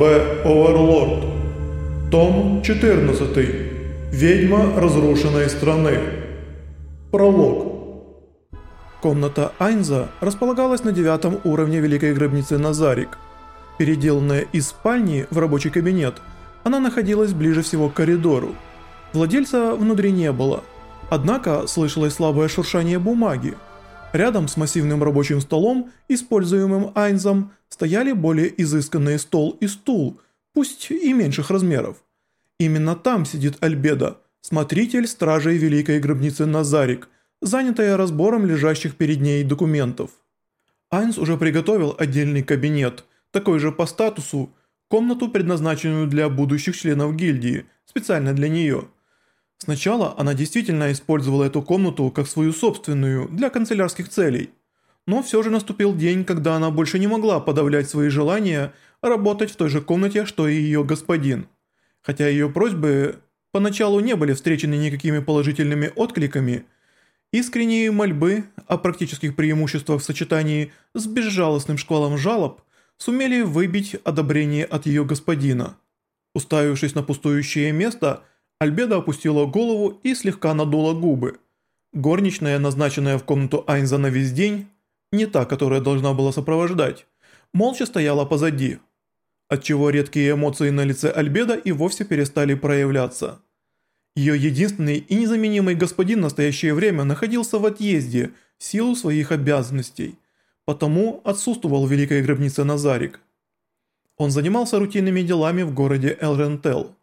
Ранабе Оверлорд. Том 14. Ведьма разрушенной страны. Пролог. Комната Айнза располагалась на девятом уровне Великой Гробницы Назарик. Переделанная из спальни в рабочий кабинет, она находилась ближе всего к коридору. Владельца внутри не было, однако слышалось слабое шуршание бумаги. Рядом с массивным рабочим столом, используемым Айнзом, стояли более изысканные стол и стул, пусть и меньших размеров. Именно там сидит Альбеда, смотритель стражей Великой Гробницы Назарик, занятая разбором лежащих перед ней документов. Айнс уже приготовил отдельный кабинет, такой же по статусу, комнату, предназначенную для будущих членов гильдии, специально для нее – Сначала она действительно использовала эту комнату как свою собственную, для канцелярских целей. Но все же наступил день, когда она больше не могла подавлять свои желания работать в той же комнате, что и ее господин. Хотя ее просьбы поначалу не были встречены никакими положительными откликами, искренние мольбы о практических преимуществах в сочетании с безжалостным шквалом жалоб сумели выбить одобрение от ее господина. Уставившись на пустующее место – Альбеда опустила голову и слегка надула губы. Горничная, назначенная в комнату Айнза на весь день, не та, которая должна была сопровождать, молча стояла позади, отчего редкие эмоции на лице Альбеда и вовсе перестали проявляться. Ее единственный и незаменимый господин в настоящее время находился в отъезде в силу своих обязанностей, потому отсутствовал в Великой Гробнице Назарик. Он занимался рутинными делами в городе Элрентел.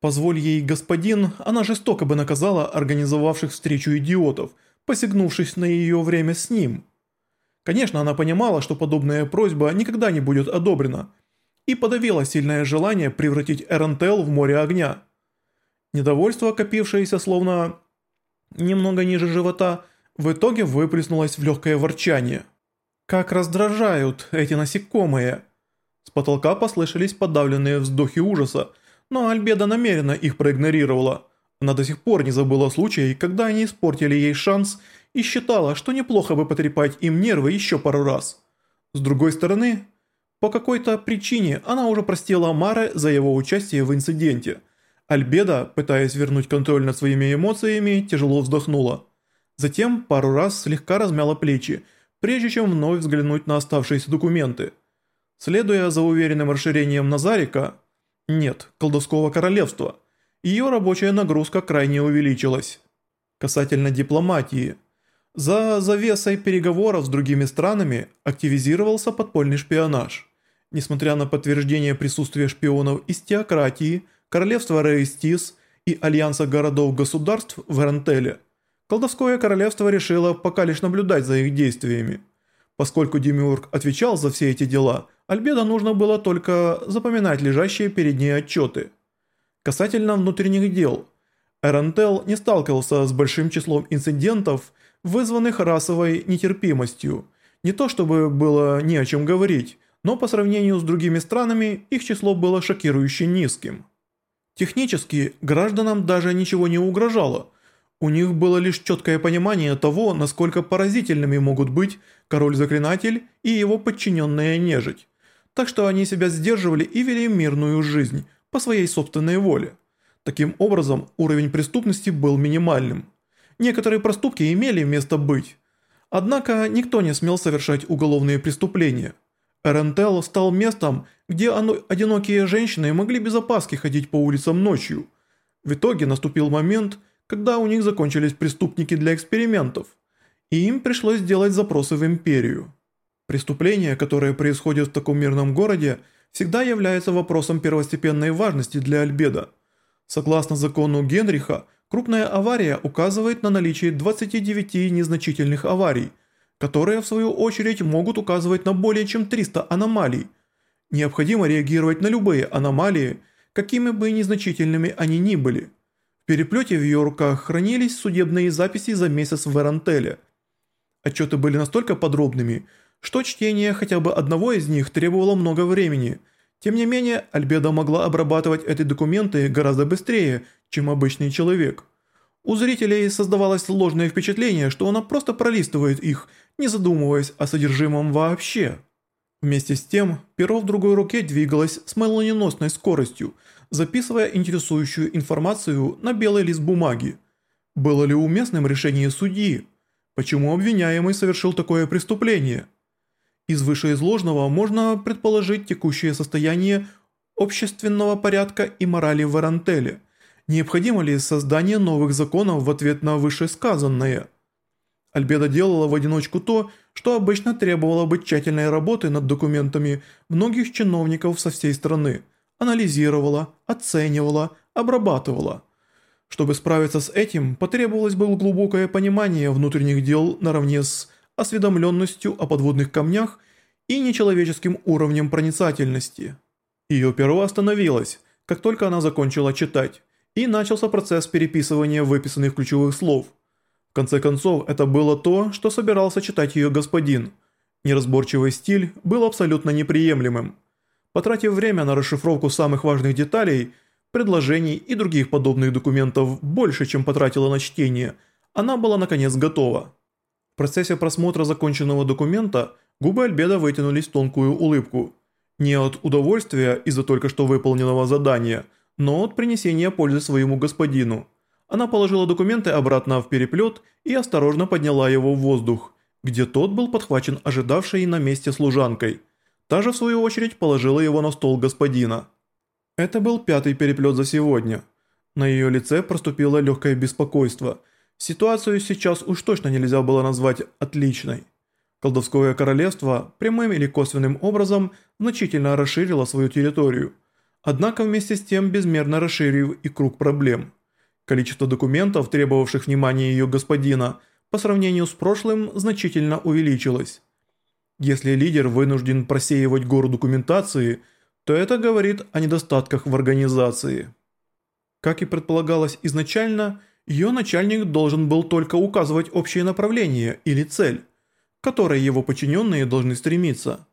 Позволь ей господин, она жестоко бы наказала организовавших встречу идиотов, посягнувшись на ее время с ним. Конечно, она понимала, что подобная просьба никогда не будет одобрена, и подавила сильное желание превратить Эрентел в море огня. Недовольство, копившееся словно немного ниже живота, в итоге выплеснулось в легкое ворчание. «Как раздражают эти насекомые!» С потолка послышались подавленные вздохи ужаса, но Альбеда намеренно их проигнорировала. Она до сих пор не забыла случай, когда они испортили ей шанс и считала, что неплохо бы потрепать им нервы еще пару раз. С другой стороны, по какой-то причине она уже простила Маре за его участие в инциденте. Альбеда, пытаясь вернуть контроль над своими эмоциями, тяжело вздохнула. Затем пару раз слегка размяла плечи, прежде чем вновь взглянуть на оставшиеся документы. Следуя за уверенным расширением Назарика, нет, колдовского королевства. Ее рабочая нагрузка крайне увеличилась. Касательно дипломатии. За завесой переговоров с другими странами активизировался подпольный шпионаж. Несмотря на подтверждение присутствия шпионов из теократии, королевства Рейстис и альянса городов-государств в Эрентеле, колдовское королевство решило пока лишь наблюдать за их действиями. Поскольку Демиург отвечал за все эти дела – Альбедо нужно было только запоминать лежащие перед ней отчеты. Касательно внутренних дел, Эрентел не сталкивался с большим числом инцидентов, вызванных расовой нетерпимостью. Не то чтобы было не о чем говорить, но по сравнению с другими странами их число было шокирующе низким. Технически гражданам даже ничего не угрожало. У них было лишь четкое понимание того, насколько поразительными могут быть король-заклинатель и его подчиненная нежить так что они себя сдерживали и вели мирную жизнь по своей собственной воле. Таким образом, уровень преступности был минимальным. Некоторые проступки имели место быть. Однако никто не смел совершать уголовные преступления. Эрентел стал местом, где одинокие женщины могли без опаски ходить по улицам ночью. В итоге наступил момент, когда у них закончились преступники для экспериментов, и им пришлось сделать запросы в Империю. Преступление, которое происходит в таком мирном городе, всегда является вопросом первостепенной важности для Альбеда. Согласно закону Генриха, крупная авария указывает на наличие 29 незначительных аварий, которые в свою очередь могут указывать на более чем 300 аномалий. Необходимо реагировать на любые аномалии, какими бы незначительными они ни были. В переплете в ее руках хранились судебные записи за месяц в Эрантеле. Отчеты были настолько подробными, что чтение хотя бы одного из них требовало много времени. Тем не менее, Альбеда могла обрабатывать эти документы гораздо быстрее, чем обычный человек. У зрителей создавалось ложное впечатление, что она просто пролистывает их, не задумываясь о содержимом вообще. Вместе с тем, перо в другой руке двигалось с молниеносной скоростью, записывая интересующую информацию на белый лист бумаги. Было ли уместным решение судьи? Почему обвиняемый совершил такое преступление? Из вышеизложенного можно предположить текущее состояние общественного порядка и морали в Арантеле. Необходимо ли создание новых законов в ответ на вышесказанное? Альбеда делала в одиночку то, что обычно требовало бы тщательной работы над документами многих чиновников со всей страны. Анализировала, оценивала, обрабатывала. Чтобы справиться с этим, потребовалось бы глубокое понимание внутренних дел наравне с осведомленностью о подводных камнях и нечеловеческим уровнем проницательности. Ее перо остановилось, как только она закончила читать, и начался процесс переписывания выписанных ключевых слов. В конце концов, это было то, что собирался читать ее господин. Неразборчивый стиль был абсолютно неприемлемым. Потратив время на расшифровку самых важных деталей, предложений и других подобных документов больше, чем потратила на чтение, она была наконец готова. В процессе просмотра законченного документа губы Альбеда вытянулись в тонкую улыбку. Не от удовольствия из-за только что выполненного задания, но от принесения пользы своему господину. Она положила документы обратно в переплет и осторожно подняла его в воздух, где тот был подхвачен ожидавшей на месте служанкой. Та же в свою очередь положила его на стол господина. Это был пятый переплет за сегодня. На ее лице проступило легкое беспокойство – Ситуацию сейчас уж точно нельзя было назвать отличной. Колдовское королевство прямым или косвенным образом значительно расширило свою территорию, однако вместе с тем безмерно расширив и круг проблем. Количество документов, требовавших внимания ее господина, по сравнению с прошлым значительно увеличилось. Если лидер вынужден просеивать гору документации, то это говорит о недостатках в организации. Как и предполагалось изначально, ее начальник должен был только указывать общее направление или цель, к которой его подчиненные должны стремиться.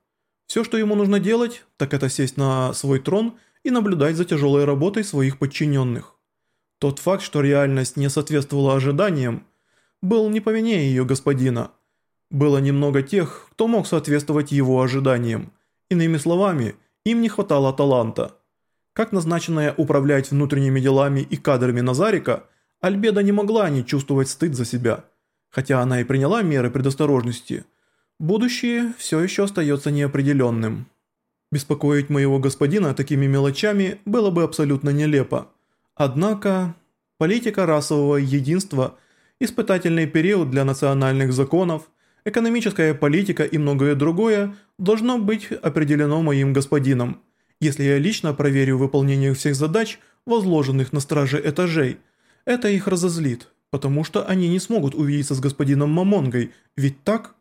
Все, что ему нужно делать, так это сесть на свой трон и наблюдать за тяжелой работой своих подчиненных. Тот факт, что реальность не соответствовала ожиданиям, был не по вине ее господина. Было немного тех, кто мог соответствовать его ожиданиям. Иными словами, им не хватало таланта. Как назначенная управлять внутренними делами и кадрами Назарика – Альбеда не могла не чувствовать стыд за себя. Хотя она и приняла меры предосторожности, будущее все еще остается неопределенным. Беспокоить моего господина такими мелочами было бы абсолютно нелепо. Однако, политика расового единства, испытательный период для национальных законов, экономическая политика и многое другое должно быть определено моим господином. Если я лично проверю выполнение всех задач, возложенных на страже этажей – это их разозлит, потому что они не смогут увидеться с господином Мамонгой, ведь так?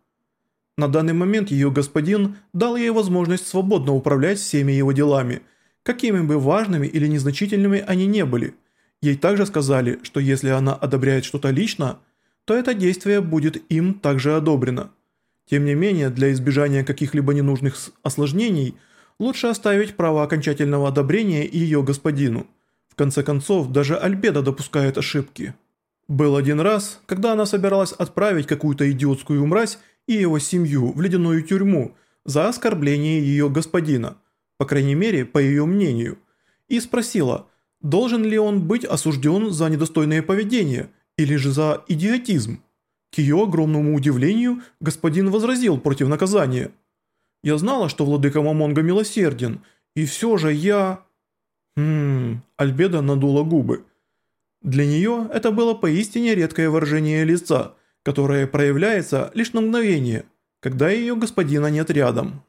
На данный момент ее господин дал ей возможность свободно управлять всеми его делами, какими бы важными или незначительными они не были. Ей также сказали, что если она одобряет что-то лично, то это действие будет им также одобрено. Тем не менее, для избежания каких-либо ненужных осложнений, лучше оставить право окончательного одобрения ее господину. В конце концов, даже Альбеда допускает ошибки. Был один раз, когда она собиралась отправить какую-то идиотскую мразь и его семью в ледяную тюрьму за оскорбление ее господина, по крайней мере, по ее мнению, и спросила, должен ли он быть осужден за недостойное поведение или же за идиотизм. К ее огромному удивлению, господин возразил против наказания. «Я знала, что владыка Мамонга милосерден, и все же я...» Ммм, Альбеда надула губы. Для нее это было поистине редкое выражение лица, которое проявляется лишь на мгновение, когда ее господина нет рядом.